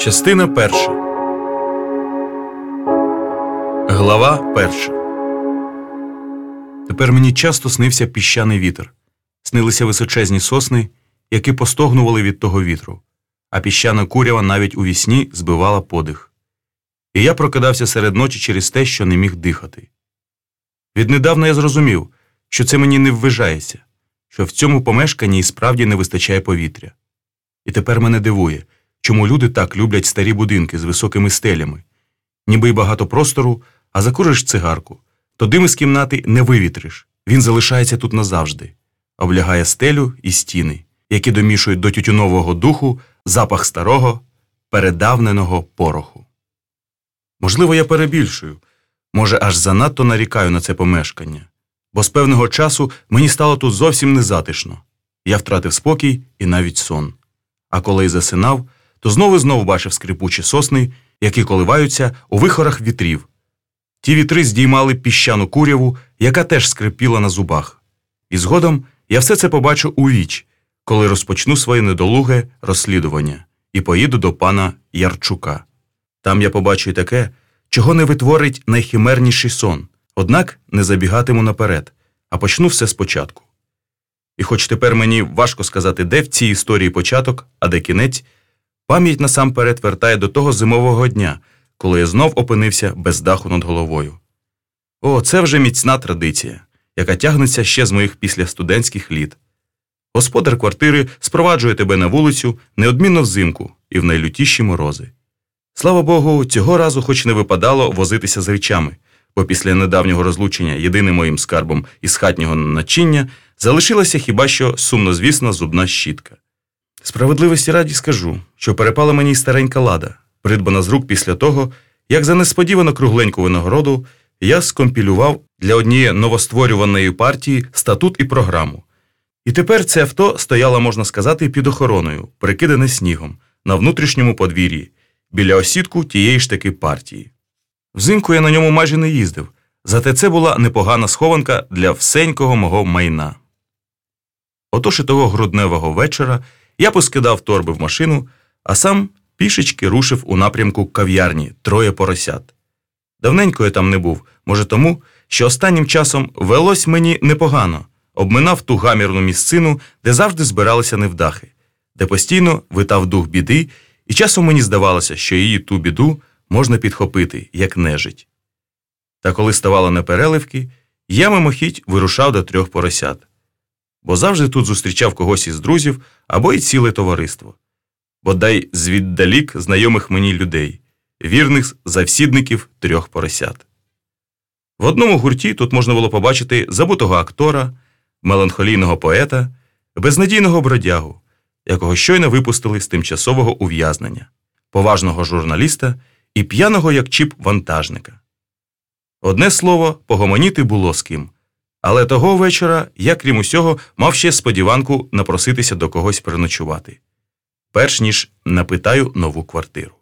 Частина перша. Глава перша. Тепер мені часто снився піщаний вітер. Снилися височезні сосни, які постогнували від того вітру, а піщана курява навіть у вісні збивала подих. І я прокидався серед ночі через те, що не міг дихати. Віднедавна я зрозумів, що це мені не ввижається, що в цьому помешканні і справді не вистачає повітря. І тепер мене дивує, чому люди так люблять старі будинки з високими стелями, ніби й багато простору, а закуриш цигарку, то дим із кімнати не вивітриш, він залишається тут назавжди, облягає стелю і стіни, які домішують до тютюнового духу запах старого, передавненого пороху. Можливо, я перебільшую, може, аж занадто нарікаю на це помешкання, бо з певного часу мені стало тут зовсім незатишно. Я втратив спокій і навіть сон. А коли й засинав, то знову і знову бачив скрипучі сосни, які коливаються у вихорах вітрів. Ті вітри здіймали піщану куряву, яка теж скрипіла на зубах. І згодом я все це побачу у віч, коли розпочну своє недолуге розслідування і поїду до пана Ярчука. Там я побачу й таке, чого не витворить найхимерніший сон, однак не забігатиму наперед, а почну все спочатку. І хоч тепер мені важко сказати, де в цій історії початок, а де кінець, пам'ять насамперед вертає до того зимового дня, коли я знов опинився без даху над головою. О, це вже міцна традиція, яка тягнеться ще з моїх післястудентських літ. Господар квартири спроваджує тебе на вулицю неодмінно взимку і в найлютіші морози. Слава Богу, цього разу хоч не випадало возитися з речами, бо після недавнього розлучення єдиним моїм скарбом із хатнього начиння залишилася хіба що сумнозвісна зубна щітка. Справедливості раді скажу, що перепала мені старенька лада, придбана з рук після того, як за несподівано кругленьку винагороду я скомпілював для однієї новостворюваної партії статут і програму. І тепер це авто стояло, можна сказати, під охороною, прикидане снігом, на внутрішньому подвір'ї, біля осідку тієї ж таки партії. Взимку я на ньому майже не їздив, зате це була непогана схованка для всенького мого майна. Отож і того грудневого вечора я поскидав торби в машину, а сам пішечки рушив у напрямку кав'ярні троє поросят. Давненько я там не був, може тому, що останнім часом велось мені непогано, обминав ту гамірну місцину, де завжди збиралися невдахи, де постійно витав дух біди, і часом мені здавалося, що її ту біду можна підхопити, як нежить. Та коли ставало непереливки, я мимохідь вирушав до трьох поросят бо завжди тут зустрічав когось із друзів або й ціле товариство, бодай звіддалік знайомих мені людей, вірних завсідників трьох поросят. В одному гурті тут можна було побачити забутого актора, меланхолійного поета, безнадійного бродягу, якого щойно випустили з тимчасового ув'язнення, поважного журналіста і п'яного як чіп вантажника. Одне слово, погомоніти було з ким. Але того вечора я, крім усього, мав ще сподіванку напроситися до когось переночувати, перш ніж напитаю нову квартиру.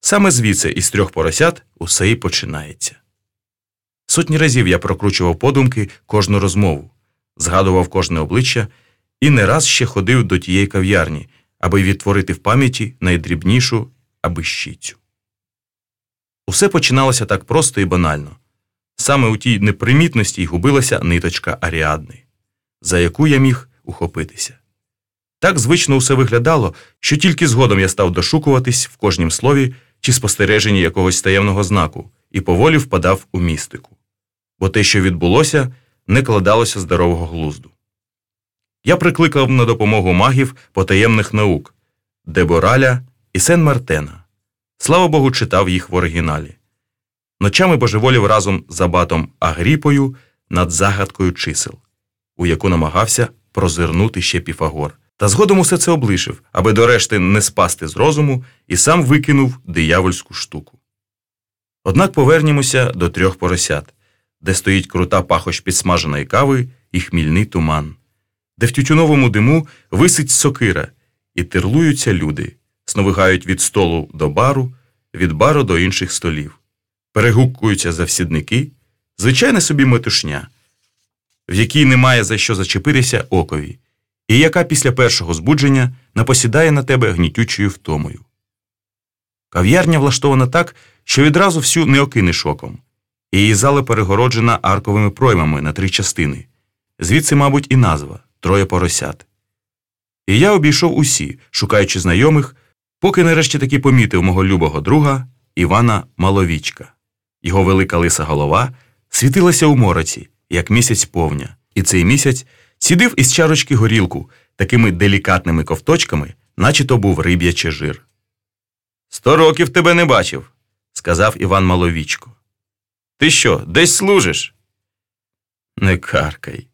Саме звідси із трьох поросят усе і починається. Сотні разів я прокручував подумки кожну розмову, згадував кожне обличчя і не раз ще ходив до тієї кав'ярні, аби відтворити в пам'яті найдрібнішу абищицю. Усе починалося так просто і банально. Саме у тій непримітності й губилася ниточка Аріадни, за яку я міг ухопитися. Так звично усе виглядало, що тільки згодом я став дошукуватись в кожнім слові чи спостереженні якогось таємного знаку і поволі впадав у містику. Бо те, що відбулося, не кладалося здорового глузду. Я прикликав на допомогу магів потаємних наук Дебораля і Сен Мартена. Слава Богу, читав їх в оригіналі. Ночами божеволів разом з абатом Агріпою над загадкою чисел, у яку намагався прозирнути ще Піфагор. Та згодом усе це облишив, аби до решти не спасти з розуму, і сам викинув диявольську штуку. Однак повернімося до трьох поросят, де стоїть крута пахощ підсмаженої кави і хмільний туман, де в тютюновому диму висить сокира, і тирлуються люди, сновигають від столу до бару, від бару до інших столів перегукуються завсідники, звичайна собі метушня, в якій немає за що зачепитися окові, і яка після першого збудження напосідає на тебе гнітючою втомою. Кав'ярня влаштована так, що відразу всю не окинеш оком. Її зала перегороджена арковими проймами на три частини. Звідси, мабуть, і назва троє поросят. І я обійшов усі, шукаючи знайомих, поки нарешті таки помітив мого любого друга Івана Маловічка. Його велика лиса голова світилася у мороці, як місяць повня, і цей місяць сідив із чарочки горілку такими делікатними ковточками, наче то був риб'ячий жир. Сто років тебе не бачив, сказав Іван Маловічко. Ти що, десь служиш? Не каркай,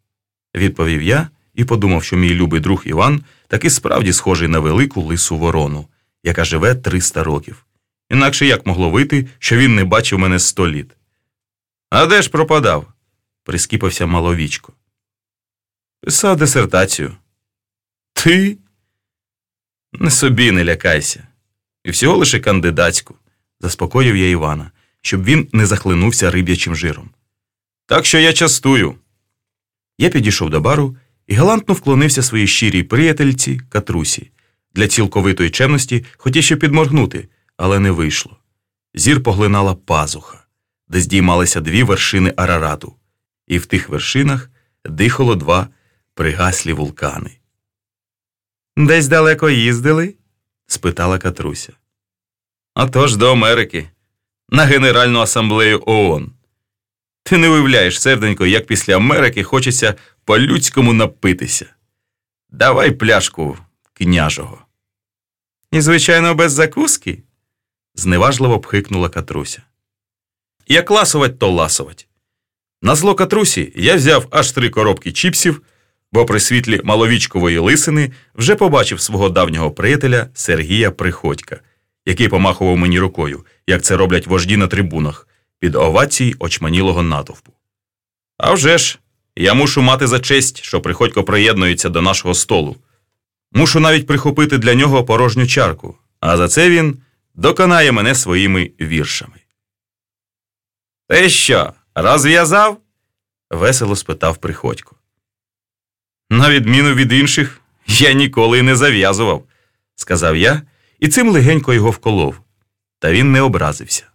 відповів я і подумав, що мій любий друг Іван таки справді схожий на велику лису ворону, яка живе 300 років. Інакше як могло вийти, що він не бачив мене сто літ. А де ж пропадав? прискіпався маловічко. Писав дисертацію. Ти? Не собі не лякайся. І всього лише кандидатську, заспокоїв я Івана, щоб він не захлинувся риб'ячим жиром. Так що я частую. Я підійшов до бару і галантно вклонився своїй щирій приятельці Катрусі. Для цілковитої чемності хотів ще підморгнути, але не вийшло. Зір поглинала пазуха, де здіймалися дві вершини Арарату, і в тих вершинах дихало два пригаслі вулкани. Десь далеко їздили? спитала Катруся. «А тож до Америки, на Генеральну асамблею ООН. Ти не уявляєш, серденько, як після Америки хочеться по-людському напитися. Давай пляшку княжого. І, звичайно, без закуски, зневажливо пхикнула Катруся. Як ласовать, то ласовать. На зло Катрусі я взяв аж три коробки чіпсів, бо при світлі маловічкової лисини вже побачив свого давнього приятеля Сергія Приходька, який помахував мені рукою, як це роблять вожді на трибунах, під овації очманілого натовпу. А вже ж, я мушу мати за честь, що Приходько приєднується до нашого столу. Мушу навіть прихопити для нього порожню чарку, а за це він доконає мене своїми віршами. Ти що, розв'язав? весело спитав Приходько. На відміну від інших, я ніколи не зав'язував, сказав я і цим легенько його вколов. Та він не образився.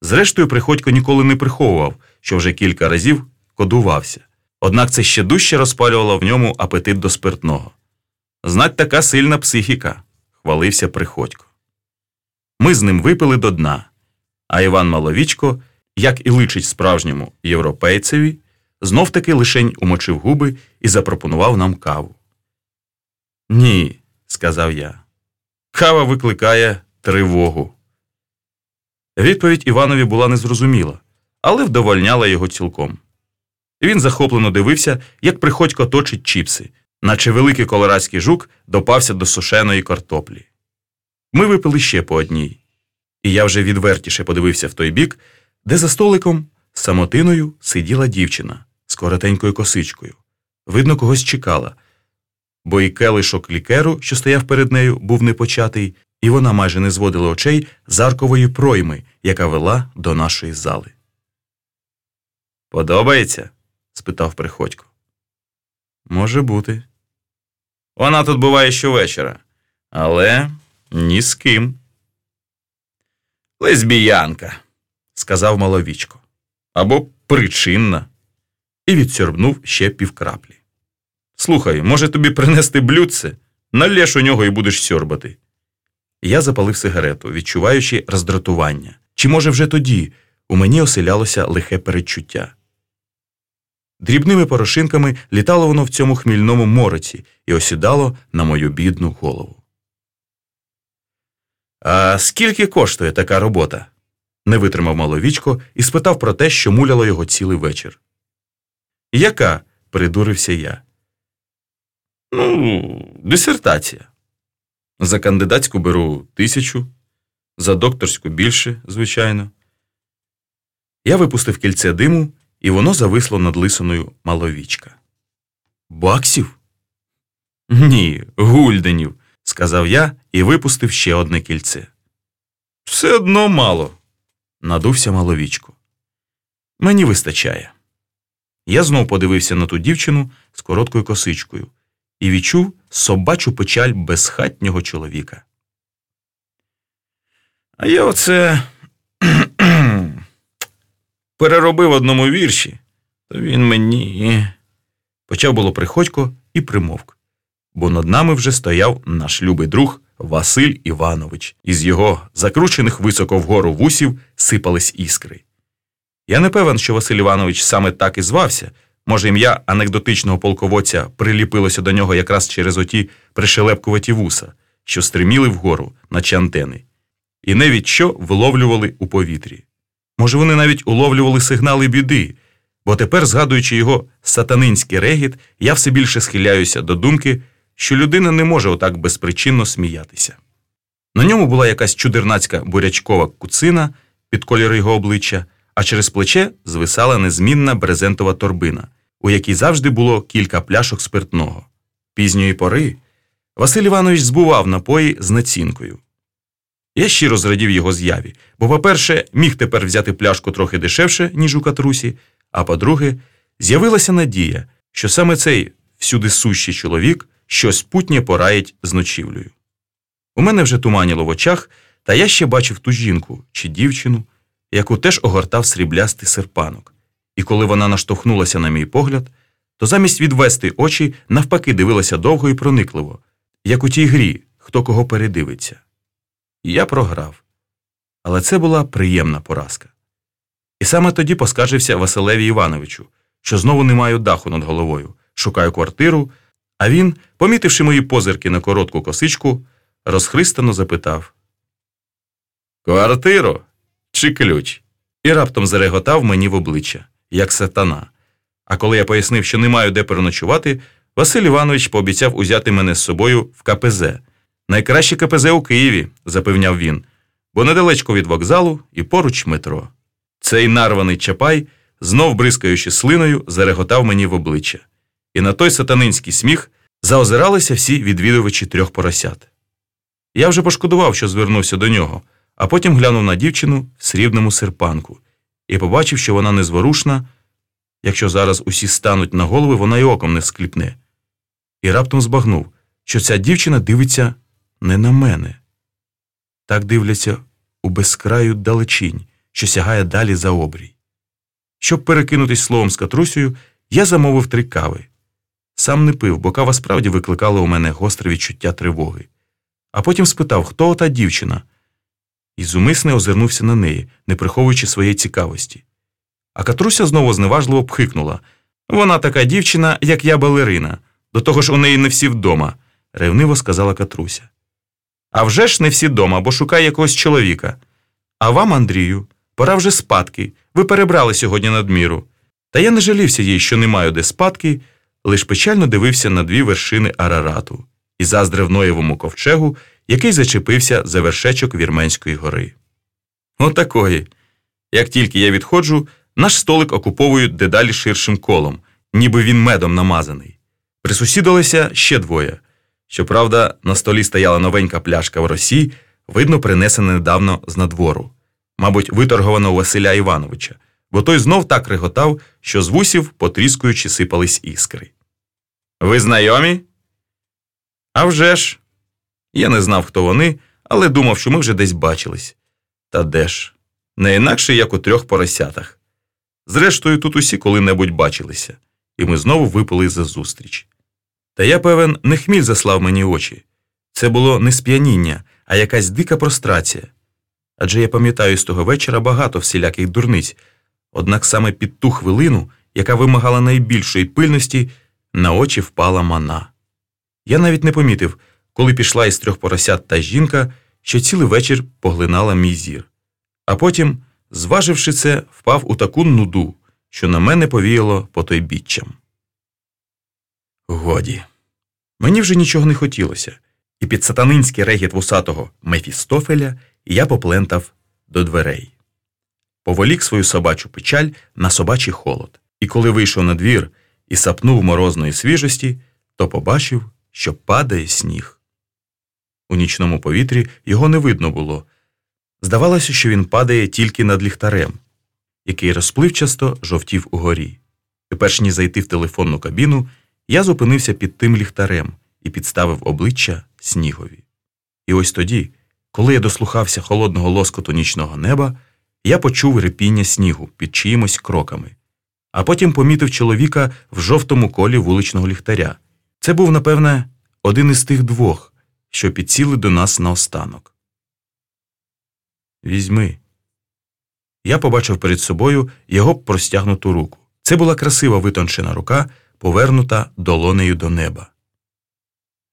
Зрештою, Приходько ніколи не приховував, що вже кілька разів кодувався, однак це ще дужче розпалювало в ньому апетит до спиртного. Знать така сильна психіка, хвалився Приходько. Ми з ним випили до дна, а Іван Маловічко, як і личить справжньому європейцеві, знов таки лишень умочив губи і запропонував нам каву. Ні, сказав я. Кава викликає тривогу. Відповідь Іванові була незрозуміла, але вдовольняла його цілком. Він захоплено дивився, як приходько точить чіпси, наче великий колорадський жук допався до сушеної картоплі. Ми випили ще по одній, і я вже відвертіше подивився в той бік, де за столиком самотиною сиділа дівчина з коротенькою косичкою. Видно, когось чекала, бо і келишок лікеру, що стояв перед нею, був непочатий, і вона майже не зводила очей з аркової пройми, яка вела до нашої зали. Подобається? спитав Приходько. Може бути. Вона тут буває щовечора, але ні з ким. Лесбіянка, сказав маловічко. Або причинна. І відсьорбнув ще півкраплі. Слухай, може тобі принести блюдце? Налєш у нього і будеш сьорбати. Я запалив сигарету, відчуваючи роздратування. Чи, може, вже тоді у мені оселялося лихе передчуття. Дрібними порошинками літало воно в цьому хмільному мороці і осідало на мою бідну голову. А скільки коштує така робота? не витримав маловічко і спитав про те, що муляло його цілий вечір. Яка? придурився я. Ну, дисертація. За кандидатську беру тисячу, за докторську більше, звичайно. Я випустив кільце диму, і воно зависло над лисиною маловічка. Баксів? Ні, гульденів, сказав я і випустив ще одне кільце. Все одно мало, надувся маловічко. Мені вистачає. Я знов подивився на ту дівчину з короткою косичкою і відчув собачу печаль безхатнього чоловіка. А я оце переробив одному вірші, то він мені. Почав було приходько і примовк, бо над нами вже стояв наш любий друг Василь Іванович, із його закручених високо вгору вусів сипались іскри. Я не певен, що Василь Іванович саме так і звався. Може, ім'я анекдотичного полководця приліпилося до нього якраз через оті пришелепкуваті вуса, що стриміли вгору, наче антени, і не від що виловлювали у повітрі. Може, вони навіть уловлювали сигнали біди, бо тепер, згадуючи його сатанинський регіт, я все більше схиляюся до думки, що людина не може отак безпричинно сміятися. На ньому була якась чудернацька бурячкова куцина під кольори його обличчя, а через плече звисала незмінна брезентова торбина, у якій завжди було кілька пляшок спиртного. Пізньої пори Василь Іванович збував напої з націнкою. Я щиро зрадів його з'яві, бо, по-перше, міг тепер взяти пляшку трохи дешевше, ніж у катрусі, а по-друге, з'явилася надія, що саме цей всюди сущий чоловік щось путнє пораїть з ночівлею. У мене вже туманіло в очах, та я ще бачив ту жінку чи дівчину, яку теж огортав сріблястий серпанок, і коли вона наштовхнулася на мій погляд, то замість відвести очі навпаки дивилася довго і проникливо, як у тій грі, хто кого передивиться. І я програв. Але це була приємна поразка. І саме тоді поскаржився Василеві Івановичу, що знову не маю даху над головою, шукаю квартиру, а він, помітивши мої позирки на коротку косичку, розхристано запитав Квартиру чи ключ? І раптом зареготав мені в обличчя, як сатана. А коли я пояснив, що не маю де переночувати, Василь Іванович пообіцяв узяти мене з собою в КПЗ. Найкраще КПЗ у Києві, запевняв він, бо недалечко від вокзалу і поруч метро. Цей нарваний чапай, знов бризкаючи слиною, зареготав мені в обличчя. І на той сатанинський сміх заозиралися всі відвідувачі трьох поросят. Я вже пошкодував, що звернувся до нього, а потім глянув на дівчину в срібному серпанку і побачив, що вона незворушна. Якщо зараз усі стануть на голови, вона й оком не скліпне. І раптом збагнув, що ця дівчина дивиться не на мене. Так дивляться у безкраю далечінь, що сягає далі за обрій. Щоб перекинутись словом з катрусею, я замовив три кави. Сам не пив, бо кава справді викликала у мене гостре відчуття тривоги. А потім спитав, хто та дівчина, і зумисне озирнувся на неї, не приховуючи своєї цікавості. А Катруся знову зневажливо пхикнула вона така дівчина, як я балерина. До того ж у неї не всі вдома, ревниво сказала Катруся. «А вже ж не всі дома, бо шукає якогось чоловіка. А вам, Андрію, пора вже спадки. Ви перебрали сьогодні надміру. Та я не жалівся їй, що не маю де спадки, лиш печально дивився на дві вершини Арарату і заздрив Ноєвому ковчегу, який зачепився за вершечок Вірменської гори. Отакої. Як тільки я відходжу, наш столик окуповують дедалі ширшим колом, ніби він медом намазаний. Присусідалися ще двоє. Щоправда, на столі стояла новенька пляшка в росі, видно, принесена недавно з надвору, мабуть, виторгована у Василя Івановича, бо той знов так реготав, що з вусів, потріскуючи, сипались іскри. Ви знайомі? «А вже ж!» Я не знав, хто вони, але думав, що ми вже десь бачились. Та де ж? Не інакше, як у трьох поросятах. Зрештою, тут усі коли-небудь бачилися, і ми знову випили за зустріч. Та я, певен, не хміль заслав мені очі. Це було не сп'яніння, а якась дика прострація. Адже я пам'ятаю з того вечора багато всіляких дурниць, однак саме під ту хвилину, яка вимагала найбільшої пильності, на очі впала мана. Я навіть не помітив, коли пішла із трьох поросят та жінка, що цілий вечір поглинала мій зір. А потім, зваживши це, впав у таку нуду, що на мене повіяло потойбіччям. Годі. Мені вже нічого не хотілося, і під сатанинський регіт вусатого Мефістофеля я поплентав до дверей. Поволік свою собачу печаль на собачий холод, і коли вийшов на двір і сапнув морозної свіжості, то побачив, що падає сніг. У нічному повітрі його не видно було. Здавалося, що він падає тільки над ліхтарем, який розпливчасто жовтів угорі. Перш ніж зайти в телефонну кабіну, я зупинився під тим ліхтарем і підставив обличчя снігові. І ось тоді, Коли я дослухався холодного лоскоту нічного неба, я почув рипіння снігу під чиїмось кроками, а потім помітив чоловіка в жовтому колі вуличного ліхтаря. Це був, напевне, один із тих двох, що підсіли до нас наостанок. Візьми. Я побачив перед собою його простягнуту руку. Це була красива витончена рука, повернута долонею до неба.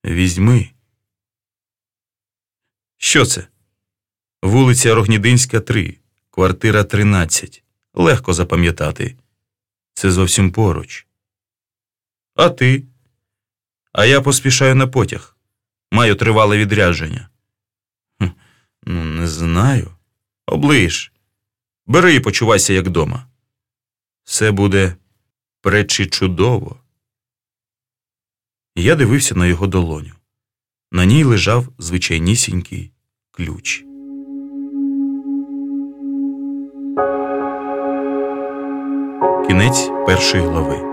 Візьми. Що це? Вулиця Рогнідинська, 3, квартира 13. Легко запам'ятати. Це зовсім поруч. А ти? А я поспішаю на потяг. Маю тривале відрядження. Хм, ну, не знаю. Оближ. Бери і почувайся, як дома. Все буде пречі чудово. Я дивився на його долоню. На ній лежав звичайнісінький ключ. Кінець першої глави.